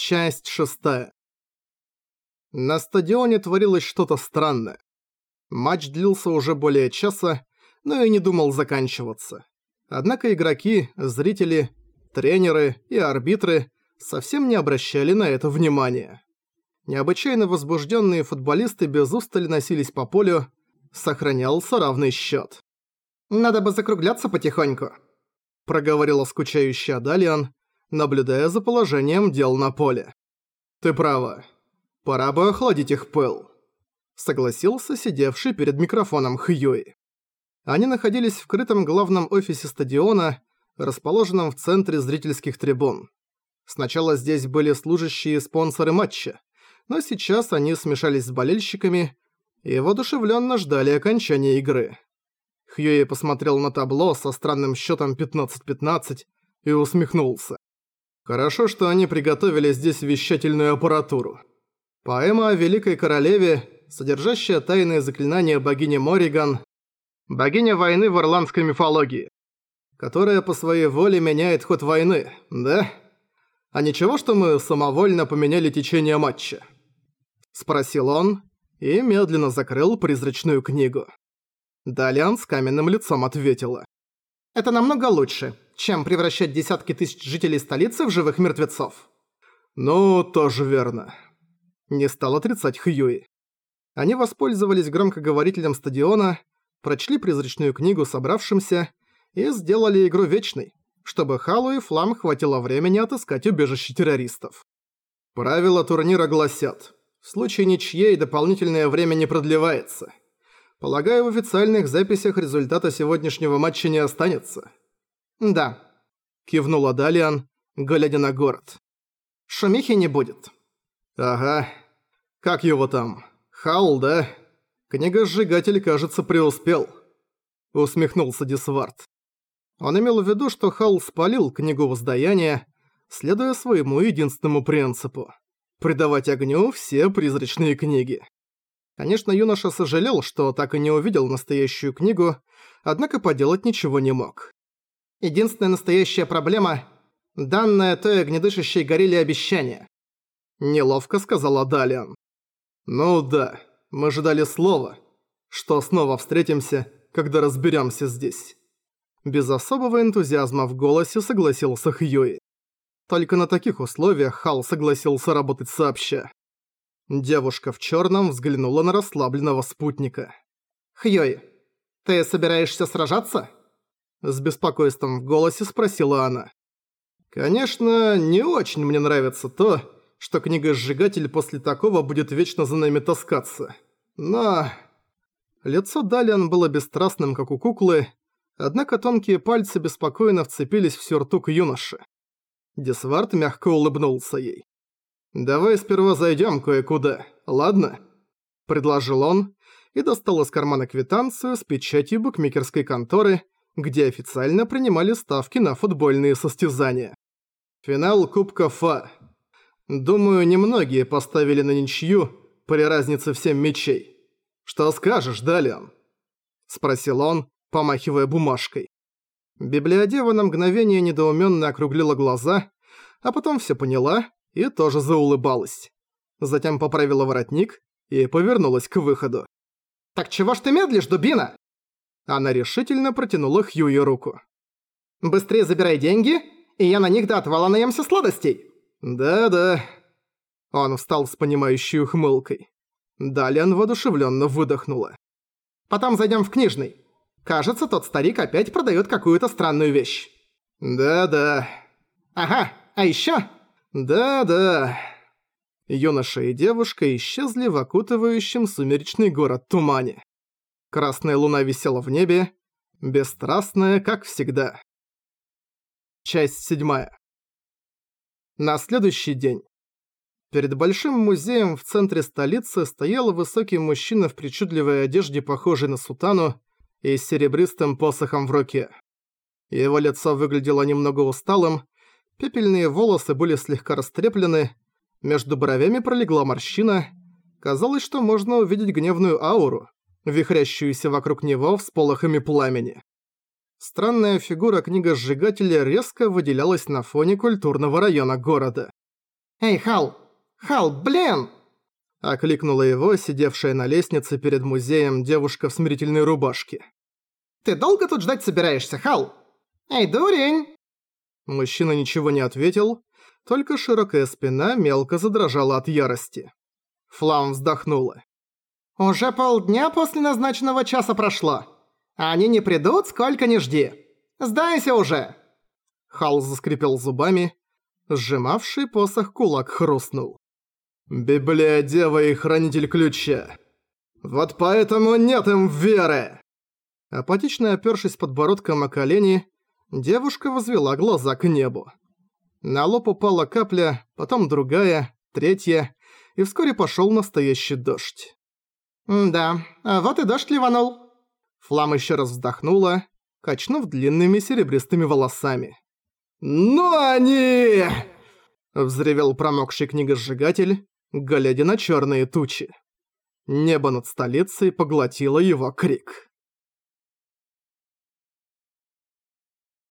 Часть шестая. На стадионе творилось что-то странное. Матч длился уже более часа, но и не думал заканчиваться. Однако игроки, зрители, тренеры и арбитры совсем не обращали на это внимания. Необычайно возбужденные футболисты без устали носились по полю, сохранялся равный счет. «Надо бы закругляться потихоньку», – проговорила скучающая Далиан, наблюдая за положением дел на поле. «Ты права. Пора бы охладить их пыл», — согласился сидевший перед микрофоном Хьюи. Они находились в крытом главном офисе стадиона, расположенном в центре зрительских трибун. Сначала здесь были служащие спонсоры матча, но сейчас они смешались с болельщиками и воодушевленно ждали окончания игры. Хьюи посмотрел на табло со странным счетом 15-15 и усмехнулся. Хорошо, что они приготовили здесь вещательную аппаратуру. Поэма о Великой Королеве, содержащая тайные заклинания богини Мориган, богиня войны в ирландской мифологии, которая по своей воле меняет ход войны, да? А ничего, что мы самовольно поменяли течение матча? Спросил он и медленно закрыл призрачную книгу. Далиан с каменным лицом ответила. «Это намного лучше чем превращать десятки тысяч жителей столицы в живых мертвецов. Ну, тоже верно. Не стал отрицать Хьюи. Они воспользовались громкоговорителем стадиона, прочли призрачную книгу собравшимся и сделали игру вечной, чтобы Халу и Флам хватило времени отыскать убежище террористов. Правила турнира гласят, в случае ничьей дополнительное время не продлевается. Полагаю, в официальных записях результата сегодняшнего матча не останется. «Да», – кивнула Далиан, глядя на город. «Шумихи не будет». «Ага. Как его там? Хаул, да? Книга-сжигатель, кажется, преуспел», – усмехнулся Дисвард. Он имел в виду, что Хаул спалил книгу воздаяния, следуя своему единственному принципу – придавать огню все призрачные книги. Конечно, юноша сожалел, что так и не увидел настоящую книгу, однако поделать ничего не мог. Единственная настоящая проблема – данное той огнедышащей горели обещание. Неловко сказала Далиан. Ну да, мы же дали слово, что снова встретимся, когда разберемся здесь. Без особого энтузиазма в голосе согласился Хьюи. Только на таких условиях Хал согласился работать сообща. Девушка в черном взглянула на расслабленного спутника. «Хьюи, ты собираешься сражаться?» С беспокойством в голосе спросила она. «Конечно, не очень мне нравится то, что книга-сжигатель после такого будет вечно за нами таскаться. Но...» Лицо Далиан было бесстрастным, как у куклы, однако тонкие пальцы беспокойно вцепились в сюртук юноши. Десвард мягко улыбнулся ей. «Давай сперва зайдем кое-куда, ладно?» Предложил он и достал из кармана квитанцию с печатью букмекерской конторы, где официально принимали ставки на футбольные состязания. Финал Кубка ФА. Думаю, немногие поставили на ничью при разнице в 7 мячей. Что скажешь, Далиан? Спросил он, помахивая бумажкой. Библиодева на мгновение недоуменно округлила глаза, а потом все поняла и тоже заулыбалась. Затем поправила воротник и повернулась к выходу. «Так чего ж ты медлишь, дубина?» Она решительно протянула Хьюи руку. «Быстрее забирай деньги, и я на них до отвала наемся сладостей!» «Да-да». Он встал с понимающей ухмылкой. Далее воодушевленно выдохнула. «Потом зайдем в книжный. Кажется, тот старик опять продает какую-то странную вещь». «Да-да». «Ага, а еще? «Да-да». Юноша и девушка исчезли в окутывающем сумеречный город тумане. Красная луна висела в небе, бесстрастная, как всегда. Часть седьмая. На следующий день. Перед большим музеем в центре столицы стоял высокий мужчина в причудливой одежде, похожей на сутану, и с серебристым посохом в руке. Его лицо выглядело немного усталым, пепельные волосы были слегка растреплены, между бровями пролегла морщина, казалось, что можно увидеть гневную ауру, вихрящуюся вокруг него всполохами пламени. Странная фигура книга-сжигателя резко выделялась на фоне культурного района города. «Эй, Хал! Хал, блин!» Окликнула его, сидевшая на лестнице перед музеем девушка в смирительной рубашке. «Ты долго тут ждать собираешься, Хал? Эй, дурень!» Мужчина ничего не ответил, только широкая спина мелко задрожала от ярости. Флам вздохнула. «Уже полдня после назначенного часа прошло. Они не придут, сколько ни жди. Сдайся уже!» Хал заскрипел зубами, сжимавший посох кулак хрустнул. «Библия Дева и Хранитель Ключа. Вот поэтому нет им веры!» Апатично опёршись подбородком о колени, девушка возвела глаза к небу. На лоб упала капля, потом другая, третья, и вскоре пошёл настоящий дождь. «Да, а вот и дождь ливанул». Флам ещё раз вздохнула, качнув длинными серебристыми волосами. «Ну они!» – взревел промокший книгосжигатель, глядя на чёрные тучи. Небо над столицей поглотило его крик.